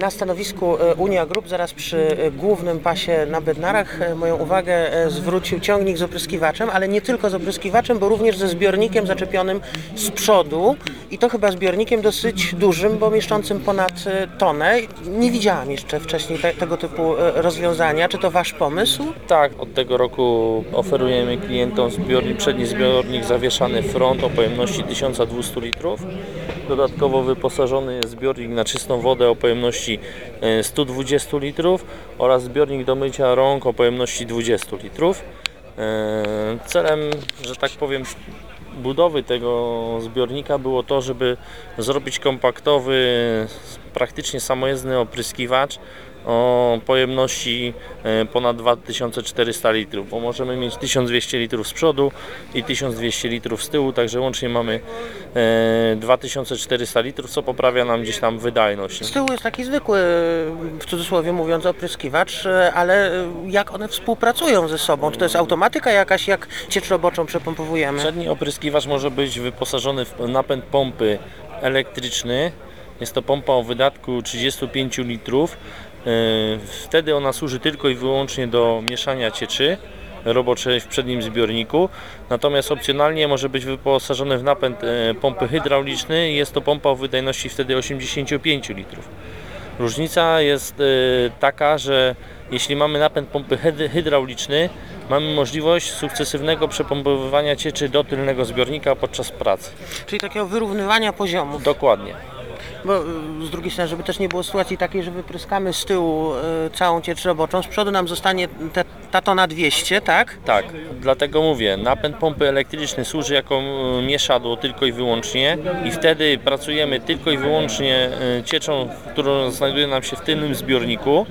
Na stanowisku e, Unia Group, zaraz przy e, głównym pasie na Bednarach, e, moją uwagę zwrócił ciągnik z opryskiwaczem, ale nie tylko z opryskiwaczem, bo również ze zbiornikiem zaczepionym z przodu i to chyba zbiornikiem dosyć dużym, bo mieszczącym ponad tonę. Nie widziałam jeszcze wcześniej te, tego typu rozwiązania. Czy to Wasz pomysł? Tak, od tego roku oferujemy klientom zbiornik, przedni zbiornik zawieszany front o pojemności 1200 litrów. Dodatkowo wyposażony jest zbiornik na czystą wodę o pojemności e, 120 litrów oraz zbiornik do mycia rąk o pojemności 20 litrów. E, Celem, że tak powiem, budowy tego zbiornika było to, żeby zrobić kompaktowy, praktycznie samojezdny opryskiwacz o pojemności e, ponad 2400 litrów, bo możemy mieć 1200 litrów z przodu i 1200 litrów z tyłu, także łącznie mamy e, 2400 litrów, co poprawia nam gdzieś tam wydajność. Z tyłu jest taki zwykły, w cudzysłowie mówiąc, opryskiwacz, e, ale e, jak one współpracują ze sobą? Czy to jest automatyka jakaś, jak ciecz roboczą przepompowujemy? Przedni opryskiwacz może być wyposażony w napęd pompy elektryczny. Jest to pompa o wydatku 35 litrów. Yy, Wtedy ona służy tylko i wyłącznie do mieszania cieczy roboczej w przednim zbiorniku. Natomiast opcjonalnie może być wyposażony w napęd e, pompy hydrauliczny. Jest to pompa o wydajności wtedy 85 litrów. Różnica jest e, taka, że jeśli mamy napęd pompy hyd- hydrauliczny, mamy możliwość sukcesywnego przepompowywania cieczy do tylnego zbiornika podczas pracy. Czyli takiego wyrównywania poziomów. Dokładnie. Bo y, z drugiej strony, żeby też nie było sytuacji takiej, że wypryskamy z tyłu y, całą ciecz roboczą, z przodu nam zostanie te, ta tona 200, tak? Tak, dlatego mówię, napęd pompy elektryczny służy jako e, mieszadło tylko i wyłącznie i wtedy pracujemy tylko i wyłącznie cieczą, którą znajduje nam się w tylnym zbiorniku.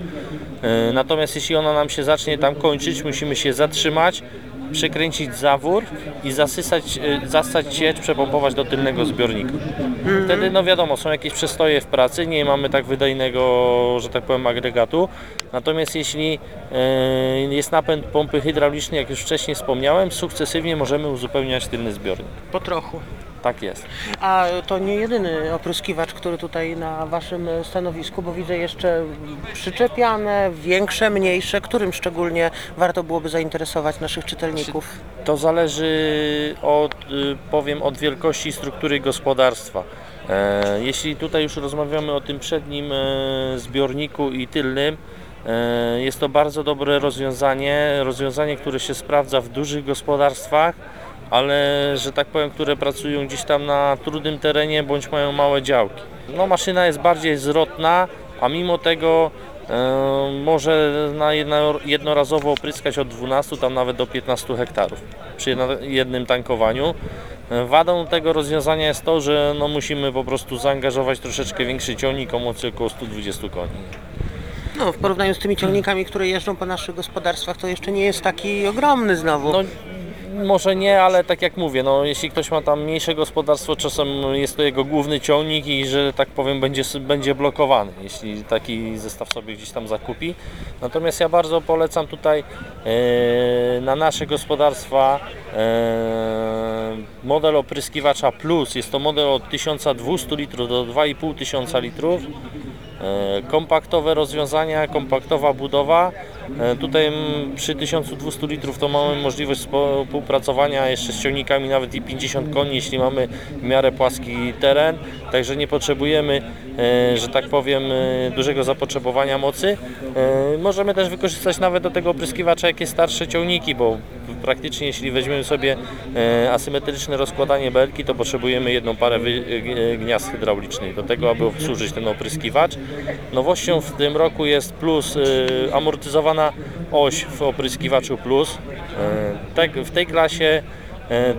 Natomiast jeśli ona nam się zacznie tam kończyć, musimy się zatrzymać, przekręcić zawór i zasysać, e, zasać ciecz, przepompować do tylnego zbiornika. Wtedy, no wiadomo, są jakieś przestoje w pracy, nie mamy tak wydajnego, że tak powiem, agregatu. Natomiast jeśli e, jest napęd pompy hydraulicznej, jak już wcześniej wspomniałem, sukcesywnie możemy uzupełniać tylny zbiornik. Po trochu. Tak jest. A to nie jedyny opryskiwacz, który tutaj na Waszym stanowisku, bo widzę jeszcze przyczepiane, większe, mniejsze. Którym szczególnie warto byłoby zainteresować naszych czytelników? To zależy od, y, powiem, od wielkości struktury gospodarstwa. E, Jeśli tutaj już rozmawiamy o tym przednim e, zbiorniku i tylnym, e, jest to bardzo dobre rozwiązanie, rozwiązanie, które się sprawdza w dużych gospodarstwach, ale że tak powiem, które pracują gdzieś tam na trudnym terenie bądź mają małe działki. No maszyna jest bardziej zwrotna, a mimo tego e, może na jedno, jednorazowo opryskać od 12 tam nawet do 15 hektarów przy jednym tankowaniu. E, Wadą tego rozwiązania jest to, że no musimy po prostu zaangażować troszeczkę większy ciągnik o mocy około 120 koni. No, w porównaniu z tymi ciągnikami, które jeżdżą po naszych gospodarstwach, to jeszcze nie jest taki ogromny znowu. No, może nie, ale tak jak mówię, no, jeśli ktoś ma tam mniejsze gospodarstwo, czasem jest to jego główny ciągnik i że tak powiem będzie, będzie blokowany, jeśli taki zestaw sobie gdzieś tam zakupi. Natomiast ja bardzo polecam tutaj e, na nasze gospodarstwa e, model opryskiwacza Plus. Jest to model od 1200 litrów do 2500 litrów. E, kompaktowe rozwiązania, kompaktowa budowa. E, Tutaj przy 1200 litrów to mamy możliwość współpracowania jeszcze z ciągnikami nawet i 50 koni, jeśli mamy w miarę płaski teren, także nie potrzebujemy, e, że tak powiem, e, dużego zapotrzebowania mocy. Możemy też wykorzystać nawet do tego opryskiwacza jakieś starsze ciągniki, bo praktycznie jeśli weźmiemy sobie e, asymetryczne rozkładanie belki, to potrzebujemy jedną parę gniazd hydraulicznych do tego, aby obsłużyć ten opryskiwacz. Nowością w tym roku jest plus e, amortyzowana oś w opryskiwaczu plus. E, tak, w tej klasie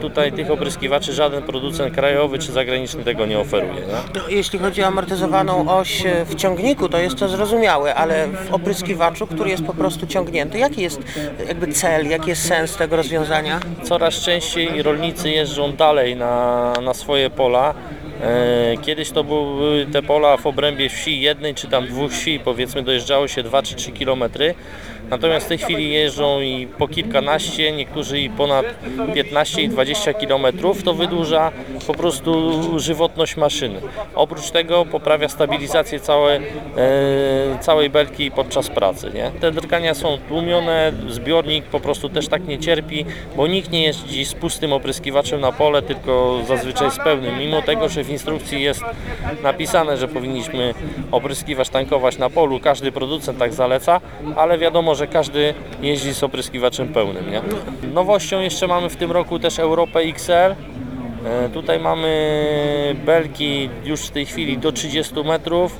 tutaj tych opryskiwaczy żaden producent krajowy czy zagraniczny tego nie oferuje. Nie? No, jeśli chodzi o amortyzowaną oś e, w ciągniku, to jest to zrozumiałe, ale w opryskiwaczu, który jest po prostu ciągnięty, jaki jest e, jakby cel, jaki jest sens tego rozwiązania? Coraz częściej rolnicy jeżdżą dalej na, na swoje pola. E, Kiedyś to były te pola w obrębie wsi jednej czy tam dwóch wsi, powiedzmy dojeżdżało się 2 czy 3 kilometry. Natomiast w tej chwili jeżdżą i po kilkanaście, niektórzy i ponad 15 i 20 kilometrów. To wydłuża po prostu żywotność maszyny. Oprócz tego poprawia stabilizację całe, e, całej belki podczas pracy. Nie? Te drgania są tłumione, zbiornik po prostu też tak nie cierpi, bo nikt nie jeździ z pustym opryskiwaczem na pole, tylko zazwyczaj z pełnym. Mimo tego, że w instrukcji jest napisane, że powinniśmy opryskiwacz tankować na polu, każdy producent tak zaleca, ale wiadomo, że każdy jeździ z opryskiwaczem pełnym. Nie? Nowością jeszcze mamy w tym roku też Europę XR. E, Tutaj mamy belki już w tej chwili do 30 metrów.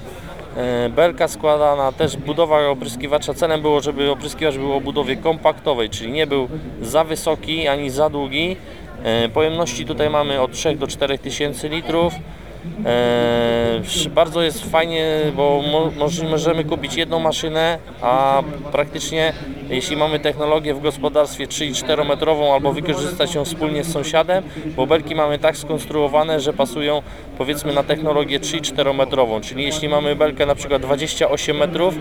E, Belka składana, też budowa opryskiwacza. Celem było, żeby opryskiwacz był o budowie kompaktowej, czyli nie był za wysoki ani za długi. E, Pojemności tutaj mamy od 3 do 4 tysięcy litrów. E, bardzo jest fajnie, bo mo, moż- możemy kupić jedną maszynę, a praktycznie jeśli mamy technologię w gospodarstwie 3 i 4 metrową albo wykorzystać ją wspólnie z sąsiadem, bo belki mamy tak skonstruowane, że pasują powiedzmy na technologię 3 i 4 metrową, czyli jeśli mamy belkę na przykład 28 metrów,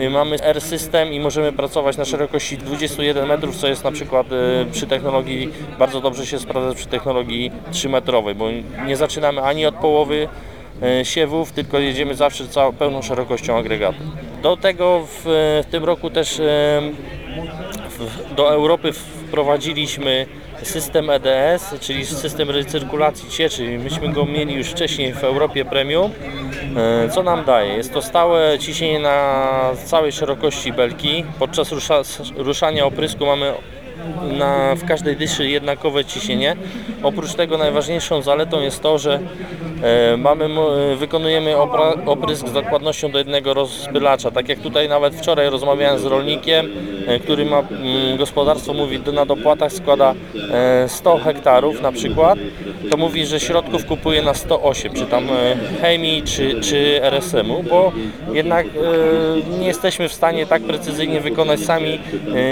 y, mamy R-System i możemy pracować na szerokości 21 metrów, co jest na przykład y, przy technologii, bardzo dobrze się sprawdza przy technologii 3 metrowej, bo nie zaczynamy ani od połowy e, siewów, tylko jedziemy zawsze całą, pełną szerokością agregatu. Do tego w, w tym roku też w, do Europy wprowadziliśmy system EDS, czyli system recyrkulacji cieczy. Myśmy go mieli już wcześniej w Europie Premium. E, Co nam daje? Jest to stałe ciśnienie na całej szerokości belki. Podczas rusza, ruszania oprysku mamy na, w każdej dyszy jednakowe ciśnienie. Oprócz tego najważniejszą zaletą jest to, że mamy, mo- e, wykonujemy oprysk z dokładnością do jednego rozpylacza. Tak jak tutaj nawet wczoraj rozmawiałem z rolnikiem, e, który ma gospodarstwo, mówi na dopłatach składa e, 100 hektarów na przykład, to mówi, że środków kupuje na 108, czy tam e, chemii, czy, czy RSM-u, bo jednak e, nie jesteśmy w stanie tak precyzyjnie wykonać sami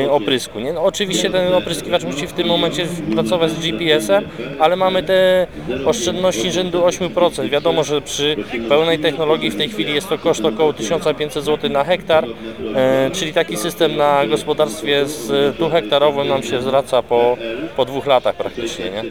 e, oprysku. Nie? No, oczywiście ten opryskiwacz musi w tym momencie pracować z GPS-em, ale mamy te oszczędności rzędu 8%. Wiadomo, że przy pełnej technologii w tej chwili jest to koszt około 1500 zł na hektar, e, czyli taki system na gospodarstwie z 2 hektarowym nam się zwraca po, po dwóch latach praktycznie. Nie?